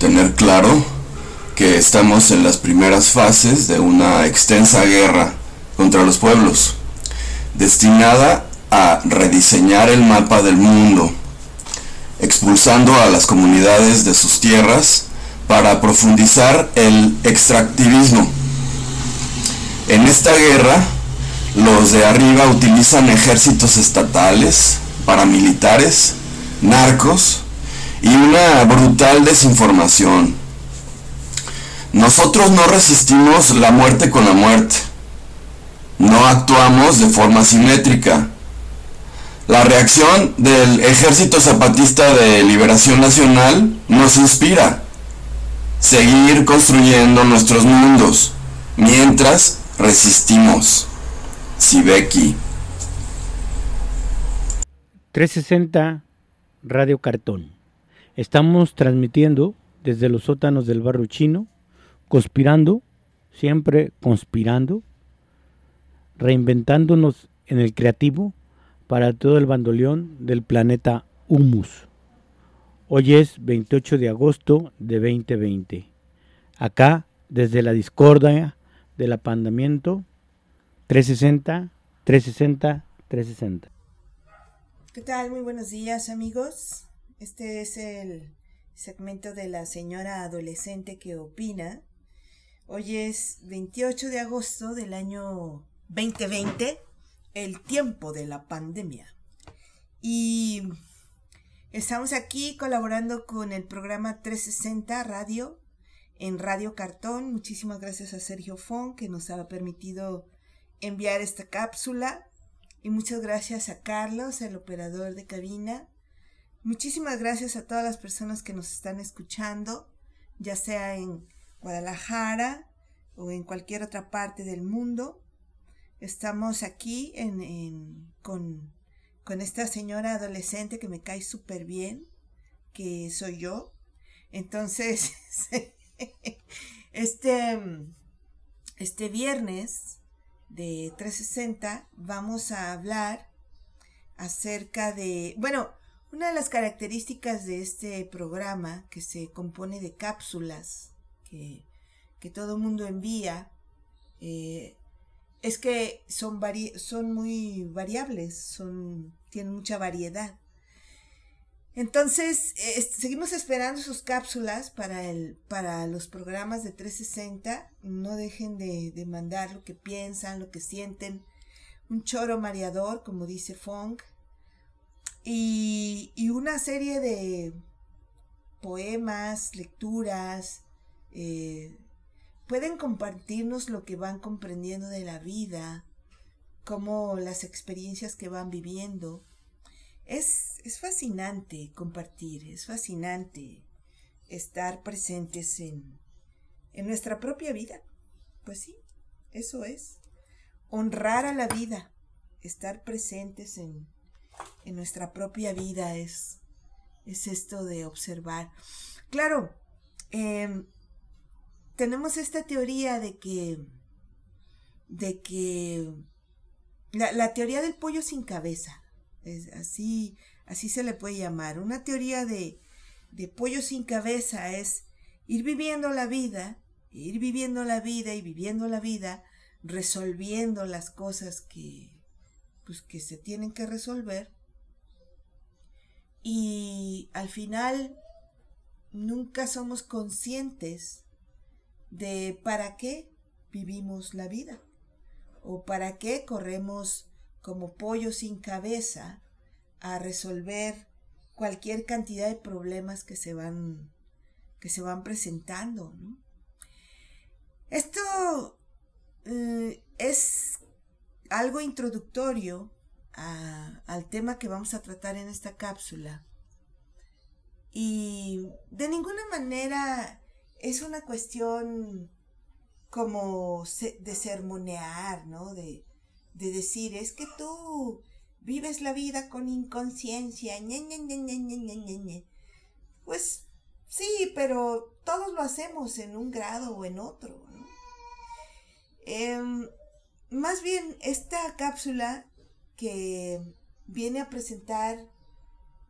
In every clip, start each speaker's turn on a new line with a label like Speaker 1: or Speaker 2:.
Speaker 1: tener claro que estamos en las primeras fases de una extensa guerra contra los pueblos, destinada a rediseñar el mapa del mundo, expulsando a las comunidades de sus tierras para profundizar el extractivismo. En esta guerra, los de arriba utilizan ejércitos estatales, paramilitares, narcos, y una brutal desinformación. Nosotros no resistimos la muerte con la muerte. No actuamos de forma simétrica. La reacción del Ejército Zapatista de Liberación Nacional nos inspira. Seguir construyendo nuestros mundos mientras resistimos. Sibeki.
Speaker 2: 360 Radio Cartón. Estamos transmitiendo desde los sótanos del barrio chino, conspirando, siempre conspirando, reinventándonos en el creativo para todo el bandoleón del planeta Humus. Hoy es 28 de agosto de 2020. Acá, desde la discordia del apandamiento, 360, 360, 360.
Speaker 3: ¿Qué tal? Muy buenos días amigos. Este es el segmento de la señora adolescente que opina. Hoy es 28 de agosto del año 2020, el tiempo de la pandemia. Y estamos aquí colaborando con el programa 360 Radio en Radio Cartón. Muchísimas gracias a Sergio Fon que nos ha permitido enviar esta cápsula. Y muchas gracias a Carlos, el operador de cabina, Muchísimas gracias a todas las personas que nos están escuchando, ya sea en Guadalajara o en cualquier otra parte del mundo. Estamos aquí en, con, con esta señora adolescente que me cae súper bien, que soy yo. Entonces, este, este viernes de 360 vamos a hablar acerca de, bueno, una de las características de este programa, que se compone de cápsulas que, todo el mundo envía, eh, es que son, muy variables, son, tienen mucha variedad. Entonces, seguimos esperando sus cápsulas para los programas de 360. No dejen de, de mandar lo que piensan, lo que sienten. Un choro mareador, como dice Fong, y, una serie de poemas, lecturas, eh, pueden compartirnos lo que van comprendiendo de la vida, como las experiencias que van viviendo. Es, es fascinante compartir, es fascinante estar presentes en, en nuestra propia vida. Pues sí, eso es. Honrar a la vida, estar presentes en, en nuestra propia vida es, es esto de observar. Claro, em, tenemos esta teoría de que, de que la, teoría del pollo sin cabeza, es así, así se le puede llamar. Una teoría de, de pollo sin cabeza es ir viviendo la vida, ir viviendo la vida y viviendo la vida resolviendo las cosas que, pues, que se tienen que resolver. Y al final nunca somos conscientes de para qué vivimos la vida o para qué corremos como pollo sin cabeza a resolver cualquier cantidad de problemas que se van que se van presentando esto eh, es algo introductorio al tema que vamos a tratar en esta cápsula y de ninguna manera es una cuestión como de sermonear, ¿no? De, de decir, es que tú vives la vida con inconsciencia, ñe, ñe, ñe, Pues sí, pero todos lo hacemos en un grado o en otro, ¿no? Em, más bien, esta cápsula que viene a presentar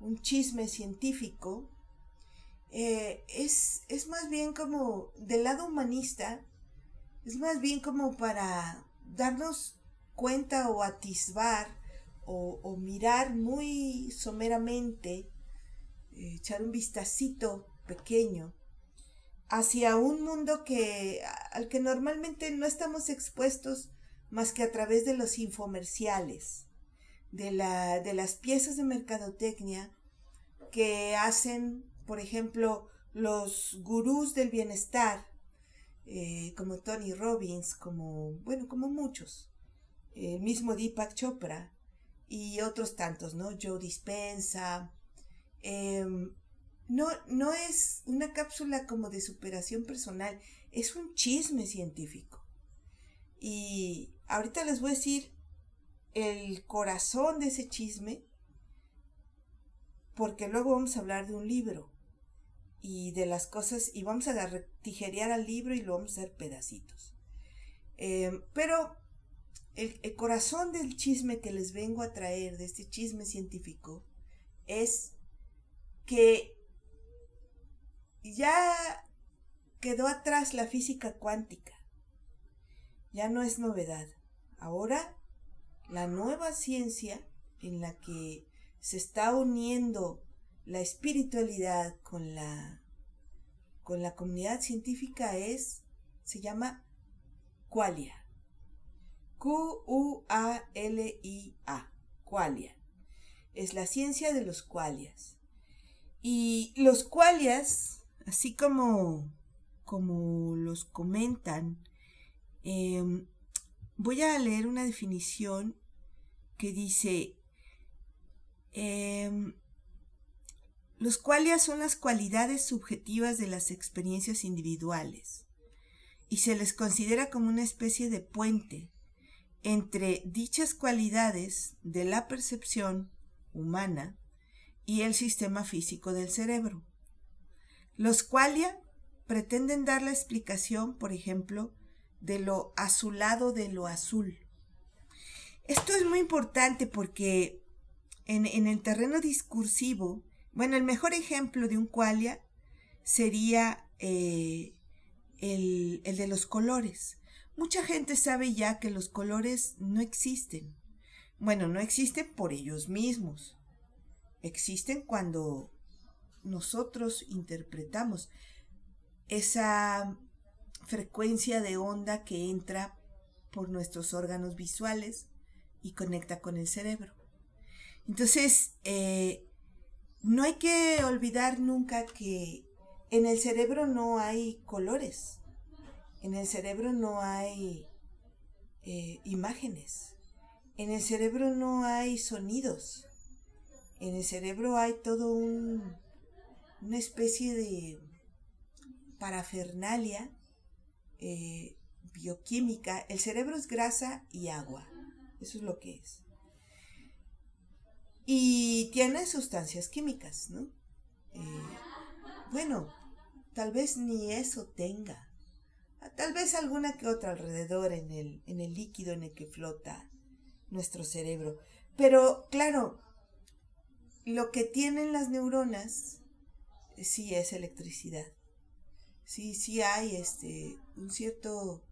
Speaker 3: un chisme científico, eh, es, es más bien como del lado humanista, es más bien como para darnos cuenta o atisbar o, mirar muy someramente, eh, echar un vistacito pequeño hacia un mundo que al que normalmente no estamos expuestos más que a través de los infomerciales, de, la, de las piezas de mercadotecnia que hacen, por ejemplo, los gurús del bienestar, eh, como Tony Robbins, como, bueno, como muchos, el mismo Deepak Chopra y otros tantos, ¿no? Joe Dispensa. Em, no, no es una cápsula como de superación personal, es un chisme científico. Y ahorita les voy a decir el corazón de ese chisme, porque luego vamos a hablar de un libro y de las cosas, y vamos a tijerear al libro y lo vamos a hacer pedacitos. Em, pero el, el, corazón del chisme que les vengo a traer, de este chisme científico, es que ya quedó atrás la física cuántica. Ya no es novedad. Ahora, la nueva ciencia en la que se está uniendo la espiritualidad con la, con la comunidad científica es, se llama Qualia. Q-U-A-L-I-A. Qualia. Es la ciencia de los qualias. Y los qualias, así como, como los comentan, em, voy a leer una definición que dice, em, los qualias son las cualidades subjetivas de las experiencias individuales y se les considera como una especie de puente entre dichas cualidades de la percepción humana y el sistema físico del cerebro. Los qualia pretenden dar la explicación, por ejemplo, de lo azulado de lo azul. Esto es muy importante porque en, en el terreno discursivo bueno, el mejor ejemplo de un qualia sería eh, el, el de los colores. Mucha gente sabe ya que los colores no existen. Bueno, no existen por ellos mismos. Existen cuando nosotros interpretamos esa frecuencia de onda que entra por nuestros órganos visuales y conecta con el cerebro. Entonces, eh, no hay que olvidar nunca que en el cerebro no hay colores, en el cerebro no hay eh, imágenes, en el cerebro no hay sonidos, en el cerebro hay todo un, una especie de parafernalia eh, bioquímica. El cerebro es grasa y agua, eso es lo que es. Y tiene sustancias químicas, ¿no? Eh, bueno, tal vez ni eso tenga. Tal vez alguna que otra alrededor en el, en el líquido en el que flota nuestro cerebro. Pero claro, lo que tienen las neuronas eh, sí es electricidad. Sí, sí hay este un cierto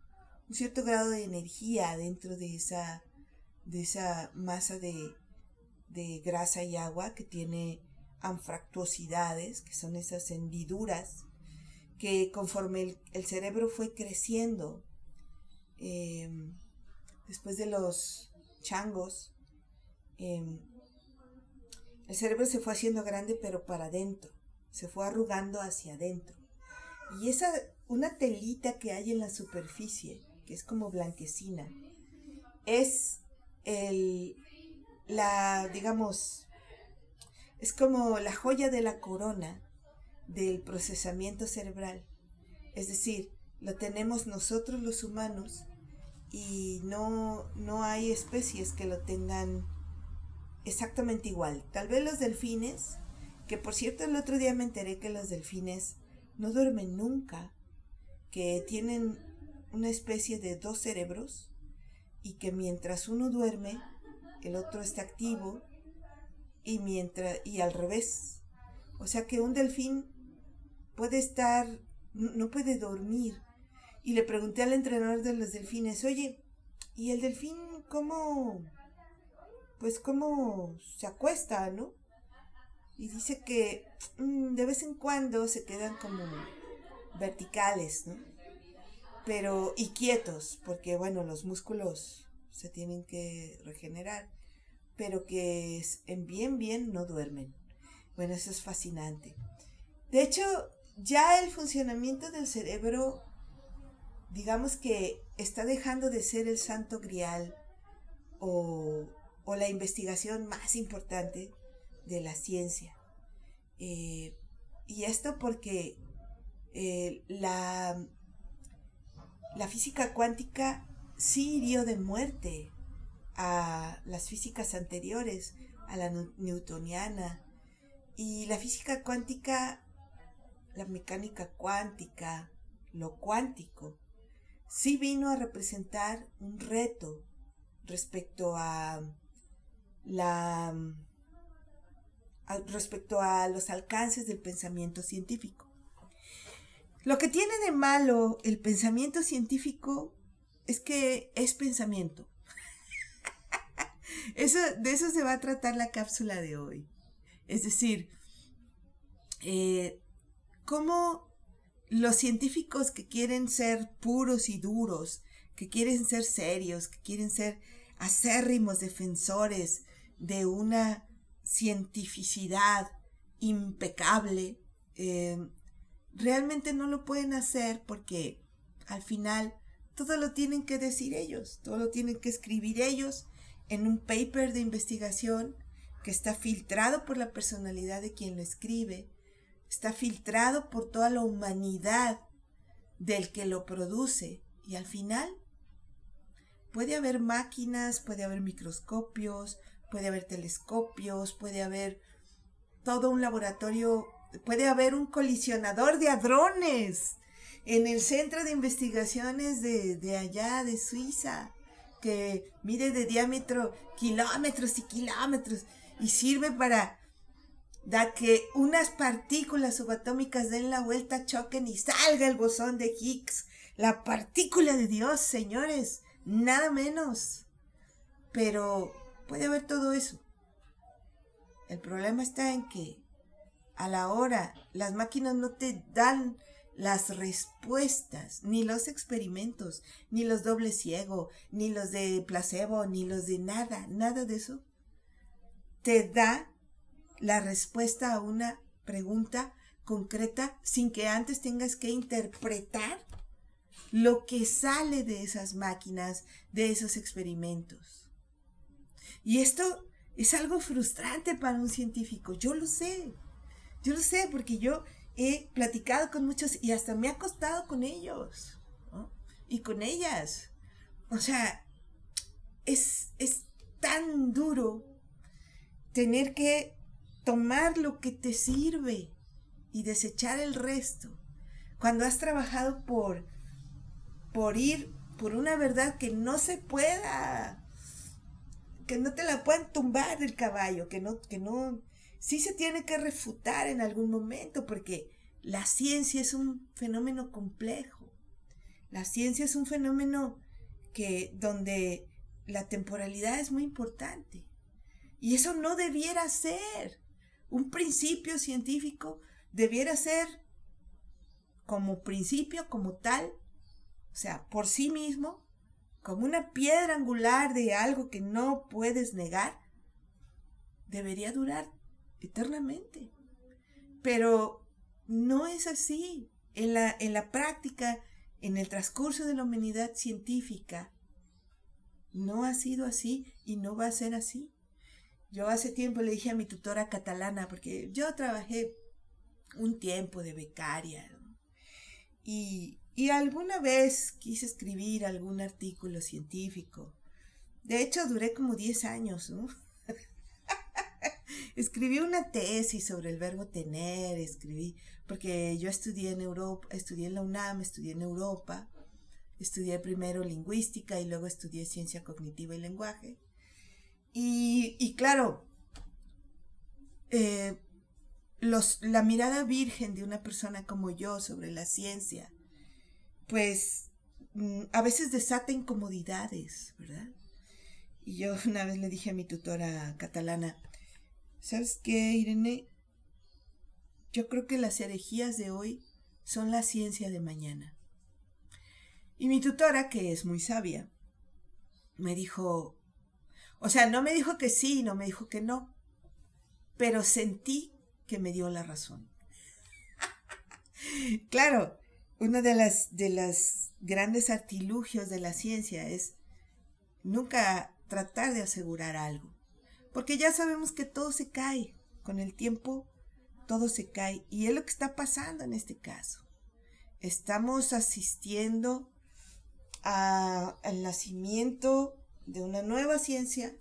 Speaker 3: un cierto grado de energía dentro de esa, de esa masa de, de grasa y agua que tiene anfractuosidades, que son esas hendiduras, que conforme el, cerebro fue creciendo, em, después de los changos, em, el cerebro se fue haciendo grande pero para adentro, se fue arrugando hacia adentro. Y esa, una telita que hay en la superficie, que es como blanquecina, es el, la, digamos, es como la joya de la corona del procesamiento cerebral. Es decir, lo tenemos nosotros los humanos y no, no hay especies que lo tengan exactamente igual. Tal vez los delfines, que por cierto el otro día me enteré que los delfines no duermen nunca, que tienen una especie de dos cerebros y que mientras uno duerme, el otro está activo y mientras y al revés. O sea que un delfín puede estar no puede dormir. Y le pregunté al entrenador de los delfines, "Oye, ¿y el delfín cómo pues cómo se acuesta, ¿no?" Y dice que mm, de vez en cuando se quedan como verticales, ¿no? Pero y quietos, porque bueno, los músculos se tienen que regenerar pero que en bien, bien no duermen. Bueno, eso es fascinante. De hecho, ya el funcionamiento del cerebro, digamos que está dejando de ser el santo grial o, la investigación más importante de la ciencia. Eh, y esto porque eh, la, la física cuántica sí hirió de muerte a las físicas anteriores, a la newtoniana. Y la física cuántica, la mecánica cuántica, lo cuántico, sí vino a representar un reto respecto a la respecto a los alcances del pensamiento científico. Lo que tiene de malo el pensamiento científico es que es pensamiento. Eso, de eso se va a tratar la cápsula de hoy. Es decir, eh, cómo los científicos que quieren ser puros y duros, que quieren ser serios, que quieren ser acérrimos defensores de una cientificidad impecable, eh, realmente no lo pueden hacer porque al final todo lo tienen que decir ellos, todo lo tienen que escribir ellos en un paper de investigación que está filtrado por la personalidad de quien lo escribe, está filtrado por toda la humanidad del que lo produce y al final puede haber máquinas, puede haber microscopios, puede haber telescopios, puede haber todo un laboratorio, puede haber un colisionador de hadrones en el centro de investigaciones de, de allá, de Suiza que mide de diámetro kilómetros y kilómetros y sirve para dar que unas partículas subatómicas den la vuelta, choquen y salga el bosón de Higgs, la partícula de Dios, señores, nada menos. Pero puede haber todo eso. El problema está en que a la hora. Las máquinas no te dan las respuestas, ni los experimentos, ni los dobles ciego, ni los de placebo, ni los de nada, nada de eso, te da la respuesta a una pregunta concreta sin que antes tengas que interpretar lo que sale de esas máquinas, de esos experimentos. Y esto es algo frustrante para un científico, yo lo sé, yo lo sé porque yo he platicado con muchos y hasta me ha costado con ellos y con ellas. O sea, es, es tan duro tener que tomar lo que te sirve y desechar el resto. Cuando has trabajado por, por ir por una verdad que no se pueda, que no te la puedan tumbar del caballo, que no, que no, sí se tiene que refutar en algún momento porque la ciencia es un fenómeno complejo. La ciencia es un fenómeno que donde la temporalidad es muy importante. Y eso no debiera ser. Un principio científico debiera ser como principio, como tal, o sea, por sí mismo, como una piedra angular de algo que no puedes negar, debería durar eternamente. Pero no es así. En la, en la práctica, en el transcurso de la humanidad científica, no ha sido así y no va a ser así. Yo hace tiempo le dije a mi tutora catalana, porque yo trabajé un tiempo de becaria, y, y alguna vez quise escribir algún artículo científico. De hecho, duré como 10 años, ¿no? Escribí una tesis sobre el verbo tener, escribí, porque yo estudié en Europa, estudié en la UNAM, estudié en Europa, estudié primero lingüística y luego estudié ciencia cognitiva y lenguaje. Y, claro, eh, la mirada virgen de una persona como yo sobre la ciencia, pues mm, a veces desata incomodidades, ¿verdad? Y yo una vez le dije a mi tutora catalana, ¿sabes qué, Irene? Yo creo que las herejías de hoy son la ciencia de mañana. Y mi tutora, que es muy sabia, me dijo, o sea, no me dijo que sí, no me dijo que no, pero sentí que me dio la razón. claro, uno de las, de las grandes artilugios de la ciencia es nunca tratar de asegurar algo, porque ya sabemos que todo se cae, con el tiempo todo se cae, y es lo que está pasando en este caso. Estamos asistiendo al nacimiento de una nueva ciencia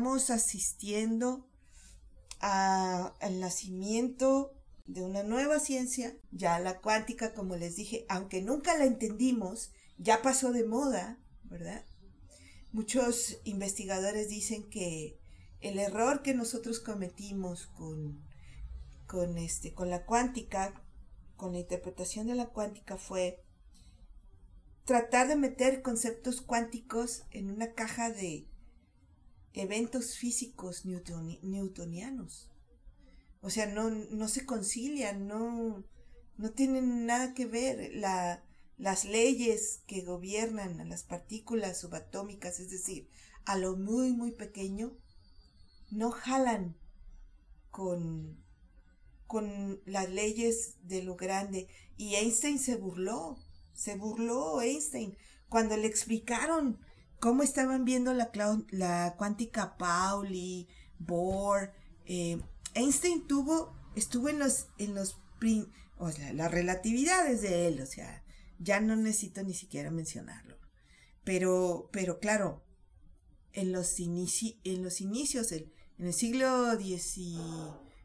Speaker 3: estamos asistiendo al nacimiento de una nueva ciencia, ya la cuántica, como les dije, aunque nunca la entendimos, ya pasó de moda, ¿verdad? Muchos investigadores dicen que el error que nosotros cometimos con, con, este, con la cuántica, con la interpretación de la cuántica fue tratar de meter conceptos cuánticos en una caja de eventos físicos newtonianos. O sea, no, no se concilian, no, no tienen nada que ver. La, las leyes que gobiernan a las partículas subatómicas, es decir, a lo muy, muy pequeño, no jalan con, con las leyes de lo grande. Y Einstein se burló, se burló Einstein cuando le explicaron cómo estaban viendo la, la cuántica Pauli, Bohr. Eh, Einstein tuvo, estuvo en los, en los, o sea, las relatividades de él, o sea, ya no necesito ni siquiera mencionarlo. Pero, pero claro, en los, en los inicios, en el siglo X,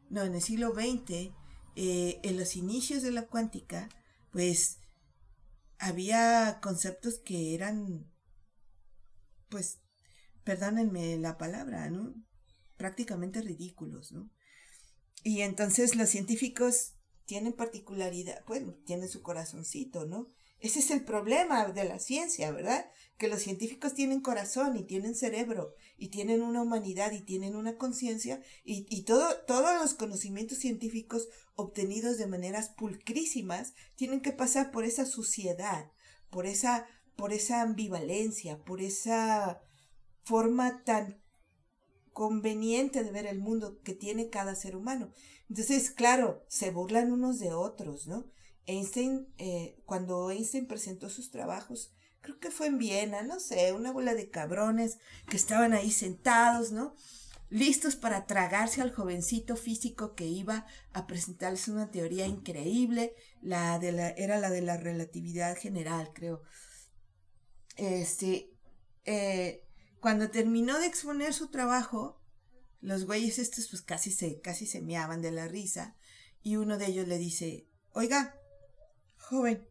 Speaker 3: no, en el siglo XX, eh, en los inicios de la cuántica, pues había conceptos que eran, pues, perdónenme la palabra, ¿no? Prácticamente ridículos, ¿no? Y entonces los científicos tienen particularidad, bueno, tienen su corazoncito, ¿no? Ese es el problema de la ciencia, ¿verdad? Que los científicos tienen corazón y tienen cerebro y tienen una humanidad y tienen una conciencia y, y todo, todos los conocimientos científicos obtenidos de maneras pulcrísimas tienen que pasar por esa suciedad, por esa, por esa ambivalencia, por esa forma tan conveniente de ver el mundo que tiene cada ser humano. Entonces, claro, se burlan unos de otros, ¿no? Einstein, eh, cuando Einstein presentó sus trabajos, creo que fue en Viena, no sé, una bola de cabrones que estaban ahí sentados, ¿no? Listos para tragarse al jovencito físico que iba a presentarles una teoría increíble, la de la, era la de la relatividad general, creo. Este, eh, cuando terminó de exponer su trabajo, los güeyes estos pues casi se, casi se meaban de la risa, y uno de ellos le dice, oiga, joven.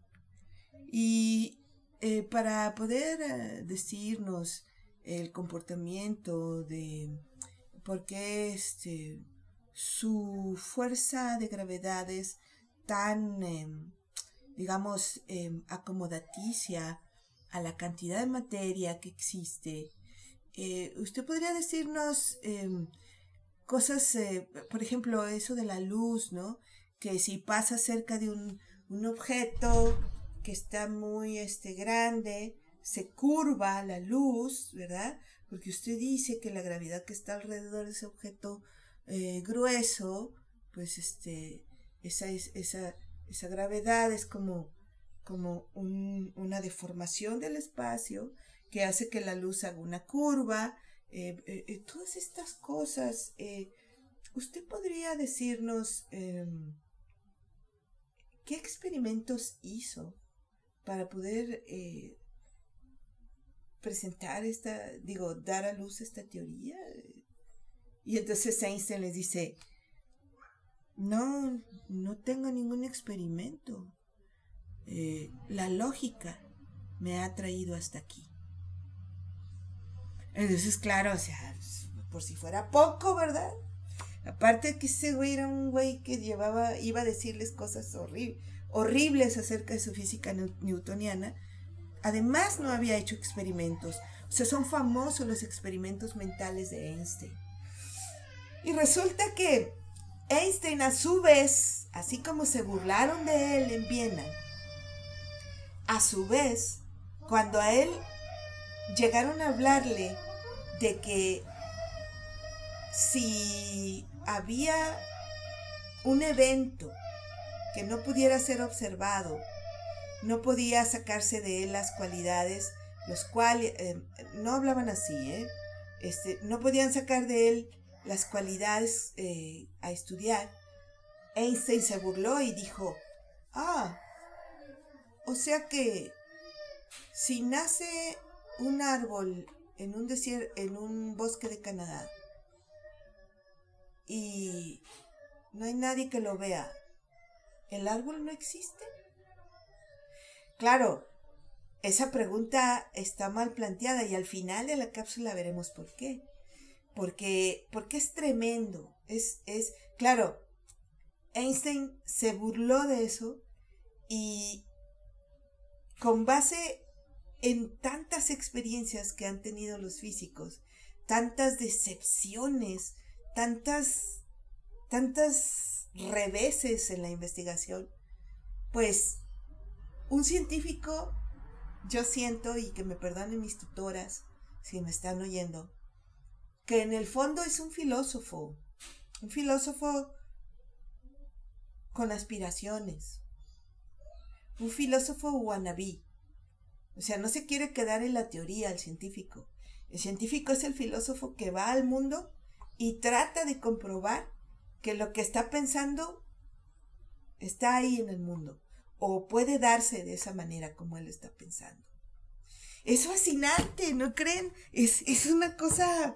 Speaker 3: Y eh, para poder eh, decirnos el comportamiento de por qué este, su fuerza de gravedad es tan, em, digamos, em, acomodaticia a la cantidad de materia que existe, eh, ¿usted podría decirnos em, cosas, por ejemplo, eso de la luz, ¿no? Que si pasa cerca de un un objeto que está muy este, grande, se curva la luz, ¿verdad? Porque usted dice que la gravedad que está alrededor de ese objeto eh, grueso, pues este, esa, esa, esa gravedad es como, como una deformación del espacio que hace que la luz haga una curva, eh, eh, todas estas cosas. ¿Usted podría decirnos em, ¿Qué experimentos hizo para poder eh, presentar esta, digo, dar a luz esta teoría? Y entonces Einstein les dice, no, no tengo ningún experimento. Eh, la lógica me ha traído hasta aquí. Entonces, claro, o sea, por si fuera poco, ¿verdad? Aparte que ese güey era un güey que llevaba, iba a decirles cosas horribles acerca de su física newtoniana. Además no había hecho experimentos. O sea, son famosos los experimentos mentales de Einstein. Y resulta que Einstein a su vez, así como se burlaron de él en Viena, a su vez, cuando a él llegaron a hablarle de que si había un evento que no pudiera ser observado, no podía sacarse de él las cualidades, los cuales, eh, no hablaban así, ¿eh? Este, no podían sacar de él las cualidades eh, a estudiar. Einstein se burló y dijo, ah, o sea que si nace un árbol en un desierto, en un bosque de Canadá, y no hay nadie que lo vea, ¿el árbol no existe? Claro, esa pregunta está mal planteada y al final de la cápsula veremos por qué. Porque, porque es tremendo. Es, es, claro, Einstein se burló de eso y con base en tantas experiencias que han tenido los físicos, tantas decepciones, tantas, tantas reveses en la investigación, pues un científico, yo siento, y que me perdonen mis tutoras si me están oyendo, que en el fondo es un filósofo, un filósofo con aspiraciones, un filósofo wannabe. O sea, no se quiere quedar en la teoría el científico. El científico es el filósofo que va al mundo y trata de comprobar que lo que está pensando está ahí en el mundo o puede darse de esa manera como él está pensando. Es fascinante, ¿no creen? Es, es una cosa,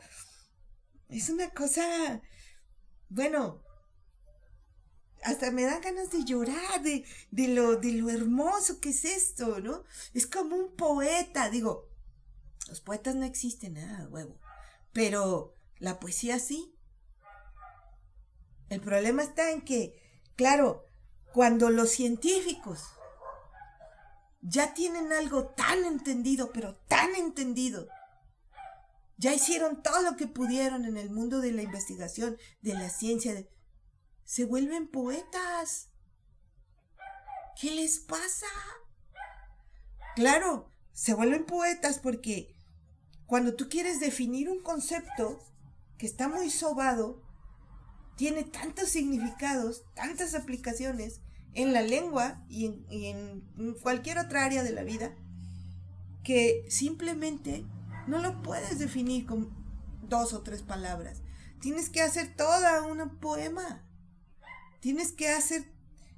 Speaker 3: es una cosa, bueno, hasta me da ganas de llorar de, de, lo, de lo hermoso que es esto, ¿no? Es como un poeta, digo, los poetas no existen, nada, ¿eh? huevo, pero la poesía sí. El problema está en que, claro, cuando los científicos ya tienen algo tan entendido, pero tan entendido, ya hicieron todo lo que pudieron en el mundo de la investigación, de la ciencia, de, se vuelven poetas. ¿Qué les pasa? Claro, se vuelven poetas porque cuando tú quieres definir un concepto que está muy sobado, tiene tantos significados, tantas aplicaciones en la lengua y en, cualquier otra área de la vida, que simplemente no lo puedes definir con dos o tres palabras. Tienes que hacer toda un poema. Tienes que hacer,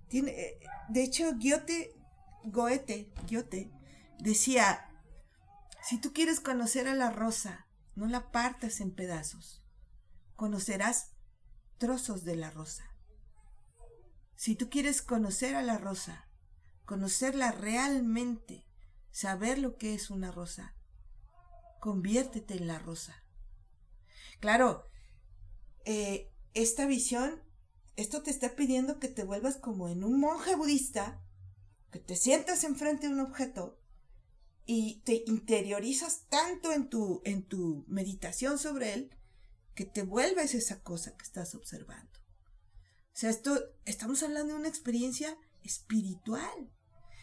Speaker 3: tiene, eh, de hecho, Goethe, Goethe, decía, si tú quieres conocer a la rosa, no la partas en pedazos, conocerás trozos de la rosa. Si tú quieres conocer a la rosa, conocerla realmente, saber lo que es una rosa, conviértete en la rosa. Claro, eh, esta visión esto te está pidiendo que te vuelvas como en un monje budista, que te sientas enfrente de un objeto y te interiorizas tanto en tu, en tu meditación sobre él que te vuelves esa cosa que estás observando. O sea, esto, estamos hablando de una experiencia espiritual.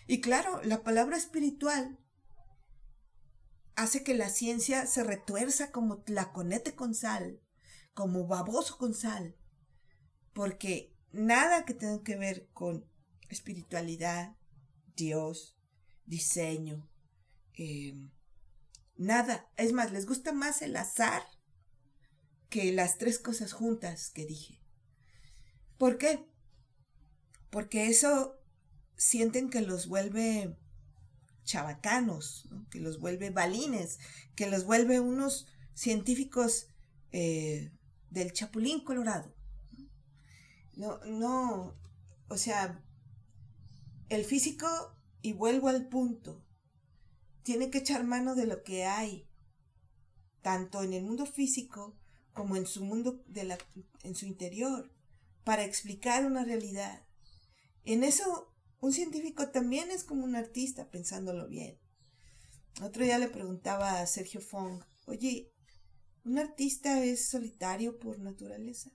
Speaker 3: Y claro, la palabra espiritual hace que la ciencia se retuerza como tlaconete con sal, como baboso con sal, porque nada que tenga que ver con espiritualidad, Dios, diseño, eh, nada. Es más, les gusta más el azar que las tres cosas juntas que dije. ¿Por qué? Porque eso sienten que los vuelve chabacanos, que los vuelve balines, que los vuelve unos científicos eh, del Chapulín Colorado. No, no, o sea, el físico, y vuelvo al punto, tiene que echar mano de lo que hay, tanto en el mundo físico como en su mundo, de la, en su interior, para explicar una realidad. En eso, un científico también es como un artista, pensándolo bien. Otro día le preguntaba a Sergio Fong, oye, ¿un artista es solitario por naturaleza?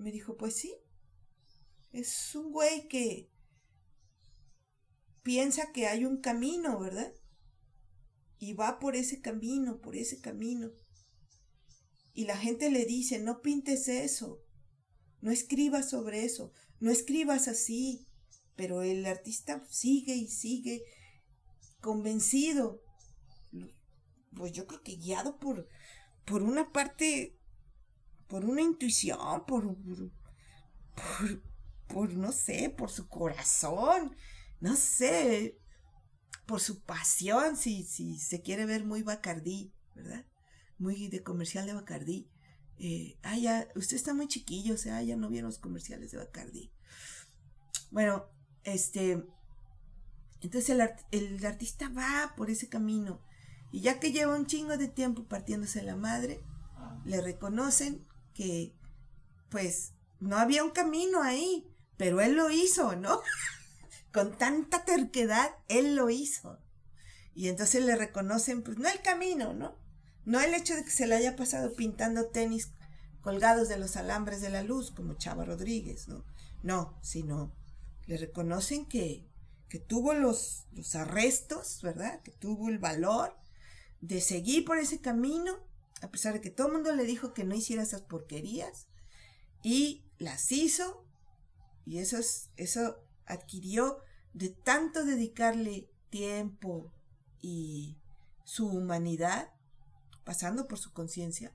Speaker 3: Me dijo, pues sí. Es un güey que piensa que hay un camino, ¿verdad? Y va por ese camino, por ese camino. Y la gente le dice, no pintes eso, no escribas sobre eso, no escribas así. Pero el artista sigue y sigue convencido. Pues yo creo que guiado por, por una parte por una intuición, por, por, no sé, por su corazón, no sé, por su pasión, si, si se quiere ver muy Bacardí, ¿verdad? Muy de comercial de Bacardí. Eh, ah, ya, usted está muy chiquillo, o sea, ya no vieron los comerciales de Bacardí. Bueno, este, entonces el, el artista va por ese camino. Y ya que lleva un chingo de tiempo partiéndose la madre, le reconocen que pues no había un camino ahí, pero él lo hizo, ¿no? Con tanta terquedad, él lo hizo. Y entonces le reconocen, pues no el camino, ¿no? No el hecho de que se le haya pasado pintando tenis colgados de los alambres de la luz, como Chava Rodríguez, ¿no? No, sino le reconocen que, que tuvo los, los arrestos, ¿verdad? Que tuvo el valor de seguir por ese camino, a pesar de que todo el mundo le dijo que no hiciera esas porquerías, y las hizo, y eso, es, eso adquirió de tanto dedicarle tiempo y su humanidad, pasando por su conciencia,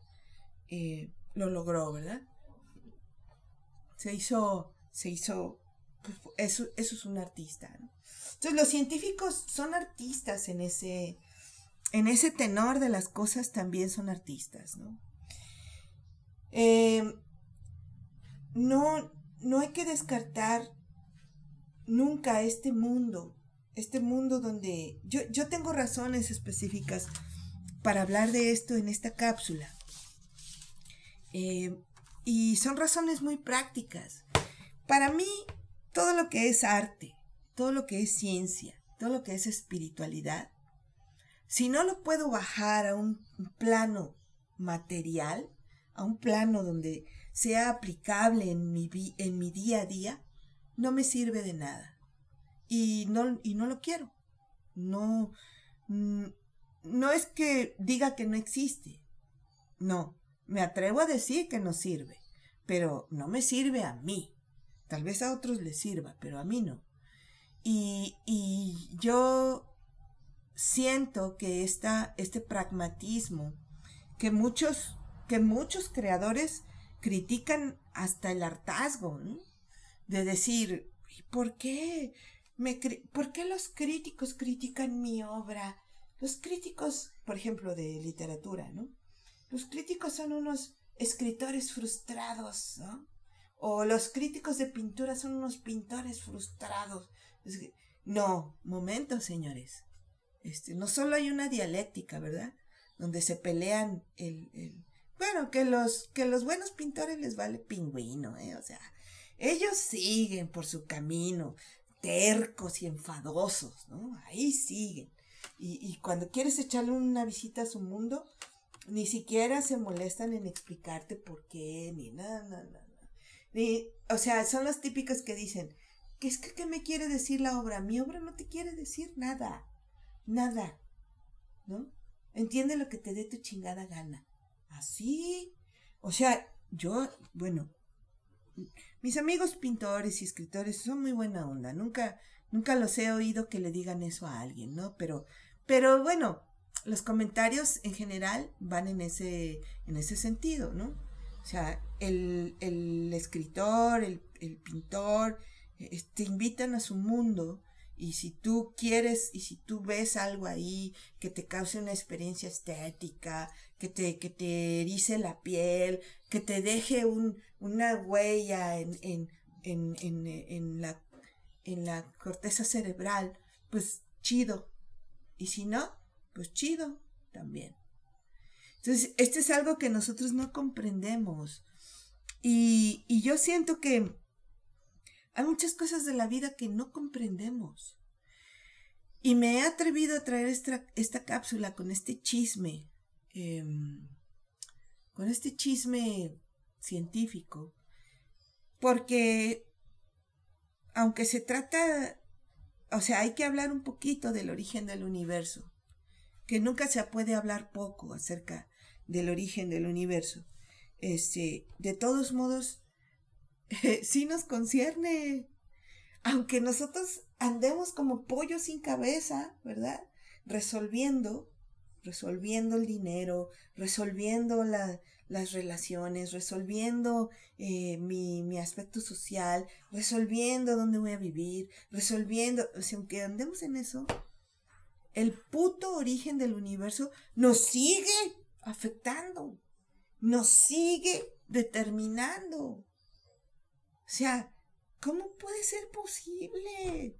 Speaker 3: eh, lo logró, ¿verdad? Se hizo, se hizo, pues, eso, eso es un artista. Entonces los científicos son artistas en ese, en ese tenor de las cosas también son artistas, ¿no? Eh, no, no hay que descartar nunca este mundo, este mundo donde yo, yo tengo razones específicas para hablar de esto en esta cápsula. Eh, y son razones muy prácticas. Para mí, todo lo que es arte, todo lo que es ciencia, todo lo que es espiritualidad, si no lo puedo bajar a un plano material, a un plano donde sea aplicable en mi, en mi día a día, no me sirve de nada. Y no, y no lo quiero. No, mm, no es que diga que no existe. No, me atrevo a decir que no sirve, pero no me sirve a mí. Tal vez a otros les sirva, pero a mí no. Y, y yo siento que esta, este pragmatismo que muchos, que muchos creadores critican hasta el hartazgo, de decir, ¿por qué? ¿Por qué los críticos critican mi obra? Los críticos, por ejemplo, de literatura, ¿no? Los críticos son unos escritores frustrados, ¿no? O los críticos de pintura son unos pintores frustrados. No, momento, señores. Este, no solo hay una dialéctica, ¿verdad? Donde se pelean el, bueno, que los, que los buenos pintores les vale pingüino, ¿eh? O sea, ellos siguen por su camino, tercos y enfadosos, ¿no? Ahí siguen. Y, y cuando quieres echarle una visita a su mundo, ni siquiera se molestan en explicarte por qué, ni nada, nada, nada. Ni, o sea, son los típicos que dicen, ¿qué es que qué me quiere decir la obra? Mi obra no te quiere decir nada, nada, ¿no? Entiende lo que te dé tu chingada gana. Así. O sea, yo, bueno, mis amigos pintores y escritores son muy buena onda. Nunca, nunca los he oído que le digan eso a alguien, ¿no? Pero, pero bueno, los comentarios en general van en ese, en ese sentido, ¿no? O sea, el, el escritor, el, el pintor, eh, te invitan a su mundo y si tú quieres y si tú ves algo ahí que te cause una experiencia estética, que te, que te erice la piel, que te deje un, una huella en, en, en, en, la, en la corteza cerebral, pues chido. Y si no, pues chido también. Entonces, esto es algo que nosotros no comprendemos. Y, y yo siento que hay muchas cosas de la vida que no comprendemos. Y me he atrevido a traer esta, esta cápsula con este chisme, em, con este chisme científico, porque aunque se trata, o sea, hay que hablar un poquito del origen del universo que nunca se puede hablar poco acerca del origen del universo. Este, de todos modos, sí nos concierne. Aunque nosotros andemos como pollo sin cabeza, ¿verdad? Resolviendo, resolviendo el dinero, resolviendo las relaciones, resolviendo eh, mi, mi, aspecto social, resolviendo dónde voy a vivir, resolviendo, o sea, aunque andemos en eso, el puto origen del universo nos sigue afectando, nos sigue determinando. O sea, ¿cómo puede ser posible?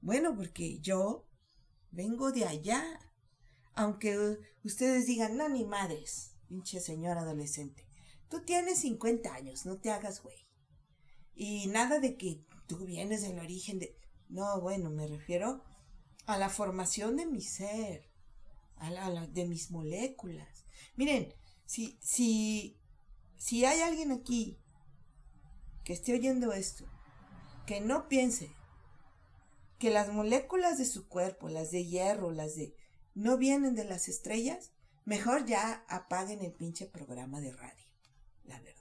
Speaker 3: Bueno, porque yo vengo de allá. Aunque ustedes digan, no, ni madres, pinche señor adolescente. Tú tienes 50 años, no te hagas güey. Y nada de que tú vienes del origen de... No, bueno, me refiero a la formación de mi ser, a la, de mis moléculas. Miren, si, si, si hay alguien aquí que esté oyendo esto, que no piense que las moléculas de su cuerpo, las de hierro, las de... no vienen de las estrellas, mejor ya apaguen el pinche programa de radio, la verdad.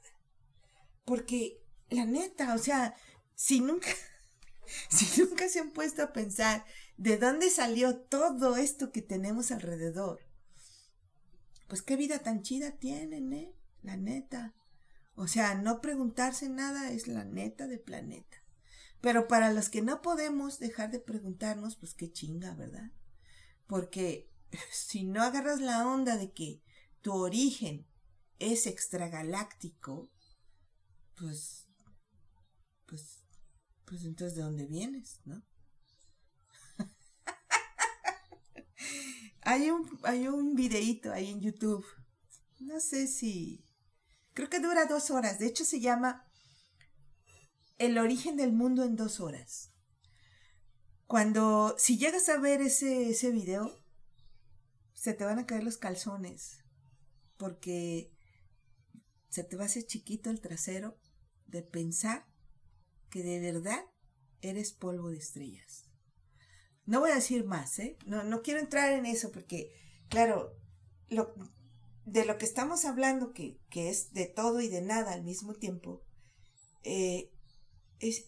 Speaker 3: Porque, la neta, o sea, si nunca, si nunca se han puesto a pensar de dónde salió todo esto que tenemos alrededor, pues qué vida tan chida tienen, ¿eh? La neta. O sea, no preguntarse nada es la neta del planeta. Pero para los que no podemos dejar de preguntarnos, pues qué chinga, ¿verdad? Porque si no agarras la onda de que tu origen es extragaláctico, pues, pues, pues entonces de dónde vienes, ¿no? hay un, hay un videíto ahí en YouTube. No sé si, creo que dura dos horas. De hecho se llama El origen del mundo en dos horas. Cuando, si llegas a ver ese, ese video, se te van a caer los calzones. Porque se te va a hacer chiquito el trasero de pensar que de verdad eres polvo de estrellas. No voy a decir más, ¿eh? No, no quiero entrar en eso porque, claro, lo, de lo que estamos hablando, que, que, es de todo y de nada al mismo tiempo, eh,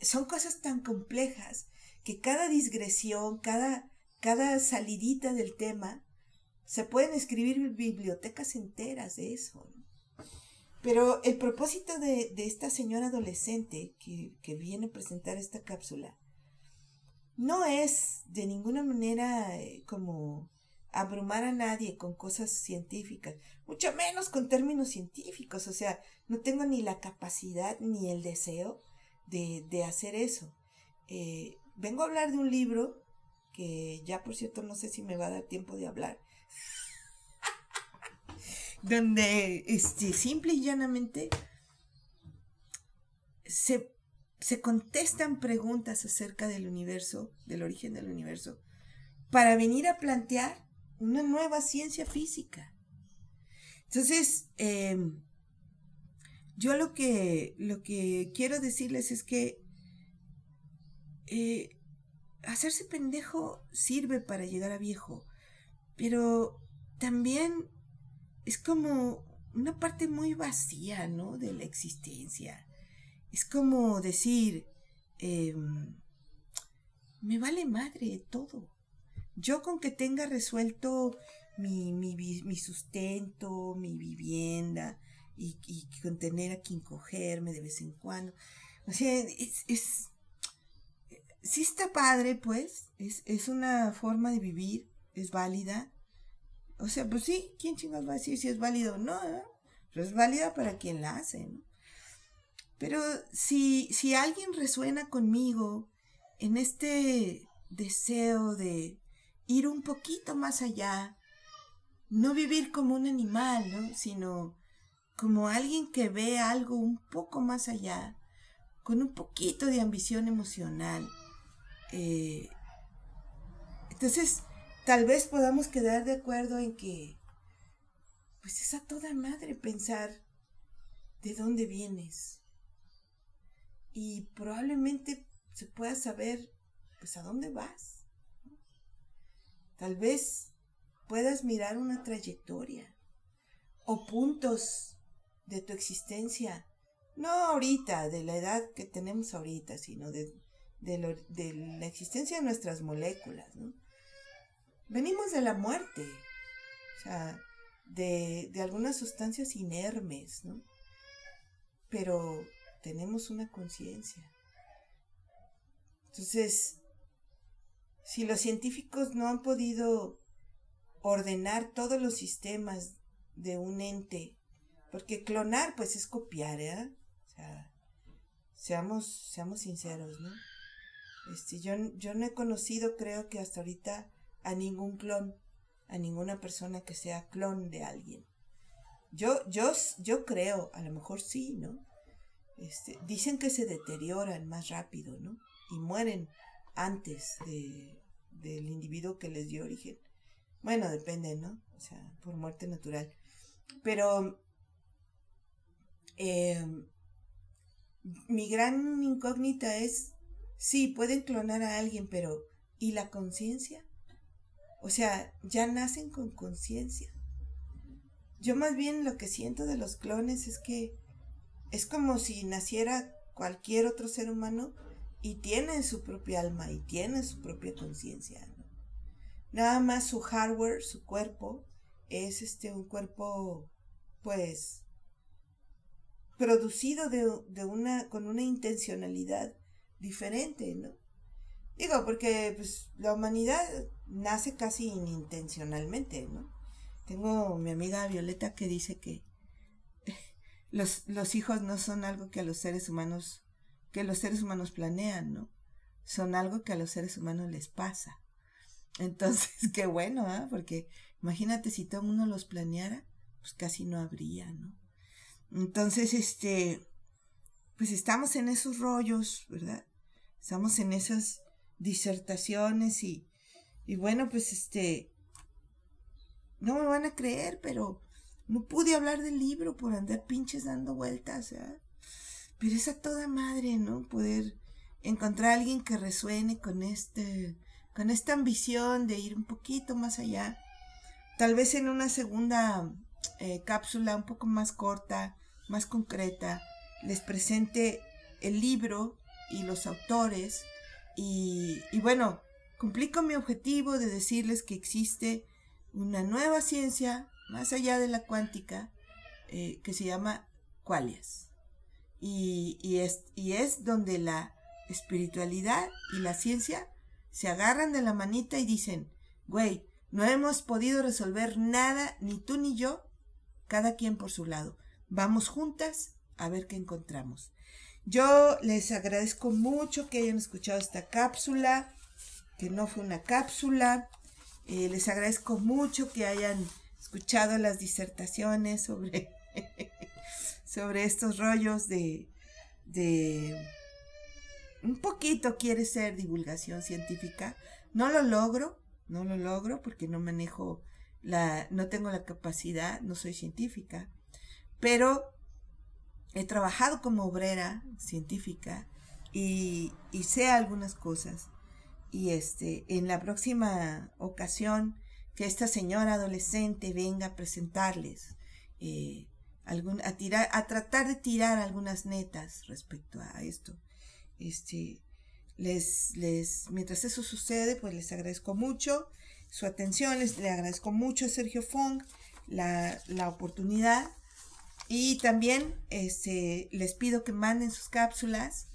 Speaker 3: son cosas tan complejas que cada digresión, cada, cada salidita del tema, se pueden escribir bibliotecas enteras de eso. Pero el propósito de, esta señora adolescente que, viene a presentar esta cápsula no es de ninguna manera eh, como abrumar a nadie con cosas científicas, mucho menos con términos científicos. O sea, no tengo ni la capacidad ni el deseo de, hacer eso. Eh, vengo a hablar de un libro que ya por cierto no sé si me va a dar tiempo de hablar, donde este, simple y llanamente se, se contestan preguntas acerca del universo, del origen del universo, para venir a plantear una nueva ciencia física. Entonces, em, yo lo que, lo que quiero decirles es que eh, hacerse pendejo sirve para llegar a viejo, pero también es como una parte muy vacía, ¿no? De la existencia. Es como decir, em, me vale madre todo. Yo con que tenga resuelto mi, mi, sustento, mi vivienda y, y, con tener a quien cogerme de vez en cuando. O sea, es, es sí está padre, pues. Es, es una forma de vivir, es válida o sea, pues sí, ¿quién chingados va a decir si es válido o no? Eh? Pero es válida para quien la hace, ¿no? Pero si, si alguien resuena conmigo en este deseo de ir un poquito más allá, no vivir como un animal, ¿no? Sino como alguien que ve algo un poco más allá, con un poquito de ambición emocional. Eh, entonces, tal vez podamos quedar de acuerdo en que, pues es a toda madre pensar de dónde vienes. Y probablemente se pueda saber, pues a dónde vas. Tal vez puedas mirar una trayectoria o puntos de tu existencia, no ahorita, de la edad que tenemos ahorita, sino de, de la existencia de nuestras moléculas, ¿no? venimos de la muerte, o sea, de, de algunas sustancias inermes, ¿no? Pero tenemos una conciencia. Entonces, si los científicos no han podido ordenar todos los sistemas de un ente, porque clonar pues es copiar, ¿eh? O sea, seamos, seamos sinceros, ¿no? Este, yo, yo no he conocido, creo que hasta ahorita, a ningún clon, a ninguna persona que sea clon de alguien. Yo, yo, yo creo, a lo mejor sí, ¿no? este, dicen que se deterioran más rápido, ¿no? Y mueren antes de, del individuo que les dio origen. Bueno, depende, ¿no? O sea, por muerte natural. Pero eh, mi gran incógnita es, sí, pueden clonar a alguien, pero ¿y la conciencia? O sea, ya nacen con conciencia. Yo más bien lo que siento de los clones es que es como si naciera cualquier otro ser humano y tiene su propia alma y tiene su propia conciencia. Nada más su hardware, su cuerpo, es este un cuerpo, pues, producido de, de una, con una intencionalidad diferente, ¿no? Digo, porque pues, la humanidad nace casi inintencionalmente, ¿no? Tengo mi amiga Violeta que dice que los, los hijos no son algo que a los seres humanos, que los seres humanos planean, ¿no? Son algo que a los seres humanos les pasa. Entonces, qué bueno, ¿ah? Porque imagínate si todo el mundo los planeara, pues casi no habría, ¿no? Entonces, este, pues estamos en esos rollos, ¿verdad? Estamos en esas disertaciones y, y bueno, pues este, no me van a creer, pero no pude hablar del libro por andar pinches dando vueltas, ¿eh? Pero es a toda madre, ¿no? Poder encontrar a alguien que resuene con este, con esta ambición de ir un poquito más allá. Tal vez en una segunda eh, cápsula un poco más corta, más concreta, les presente el libro y los autores y, bueno, cumplí con mi objetivo de decirles que existe una nueva ciencia más allá de la cuántica eh, que se llama Qualias. Y, y, es, y es donde la espiritualidad y la ciencia se agarran de la manita y dicen, güey, no hemos podido resolver nada, ni tú ni yo, cada quien por su lado. Vamos juntas a ver qué encontramos. Yo les agradezco mucho que hayan escuchado esta cápsula, que no fue una cápsula. Eh, les agradezco mucho que hayan escuchado las disertaciones sobre, sobre estos rollos de, de un poquito quiere ser divulgación científica. No lo logro, no lo logro porque no manejo la, no tengo la capacidad, no soy científica, pero he trabajado como obrera científica y, sé algunas cosas. Y este, en la próxima ocasión que esta señora adolescente venga a presentarles, eh, a, tirar, a tratar de tirar algunas netas respecto a esto. Este, les, les, mientras eso sucede, pues les agradezco mucho su atención, les, le agradezco mucho a Sergio Fong la, la oportunidad y también este, les pido que manden sus cápsulas,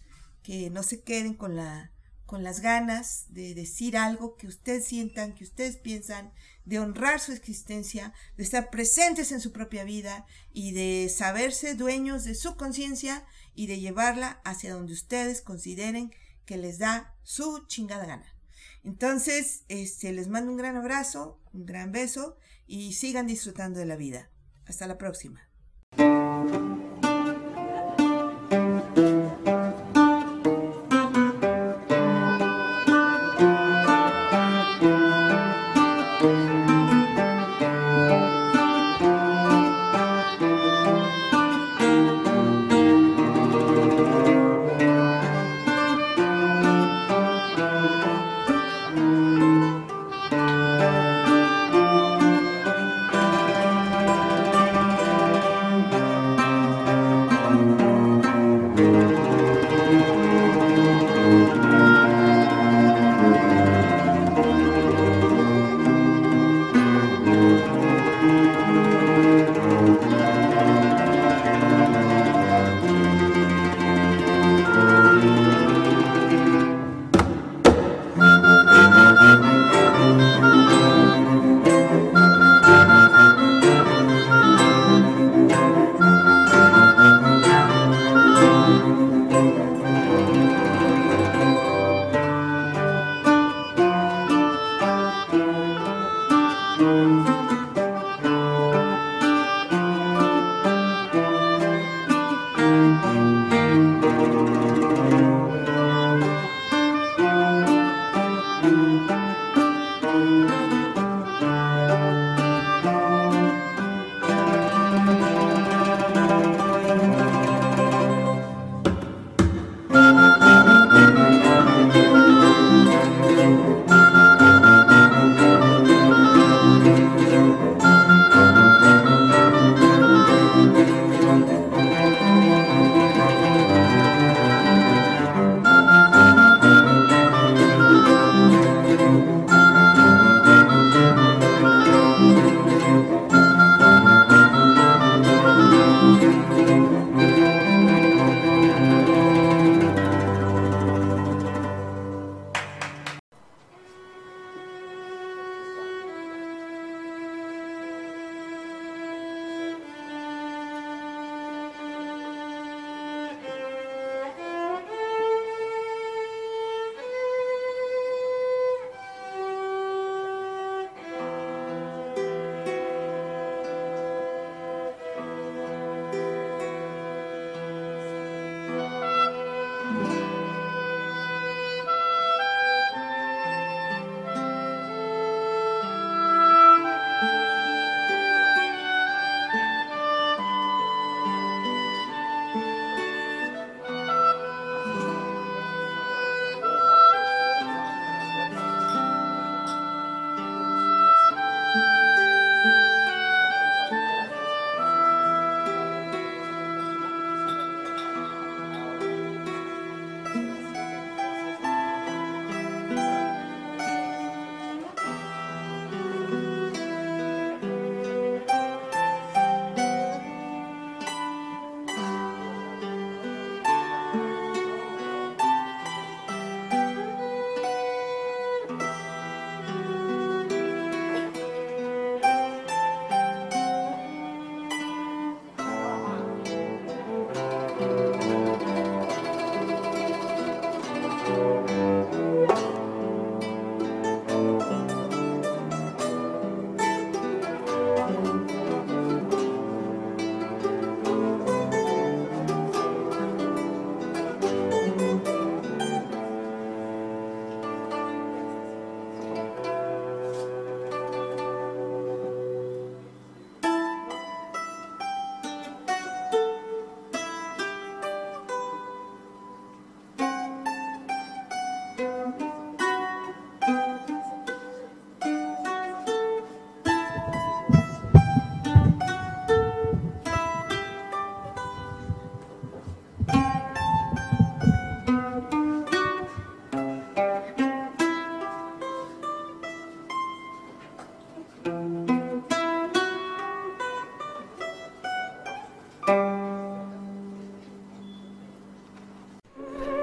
Speaker 3: que no se queden con la con las ganas de decir algo que ustedes sientan, que ustedes piensan, de honrar su existencia, de estar presentes en su propia vida y de saberse dueños de su conciencia y de llevarla hacia donde ustedes consideren que les da su chingada gana. Entonces, este, les mando un gran abrazo, un gran beso y sigan disfrutando de la vida. Hasta la próxima.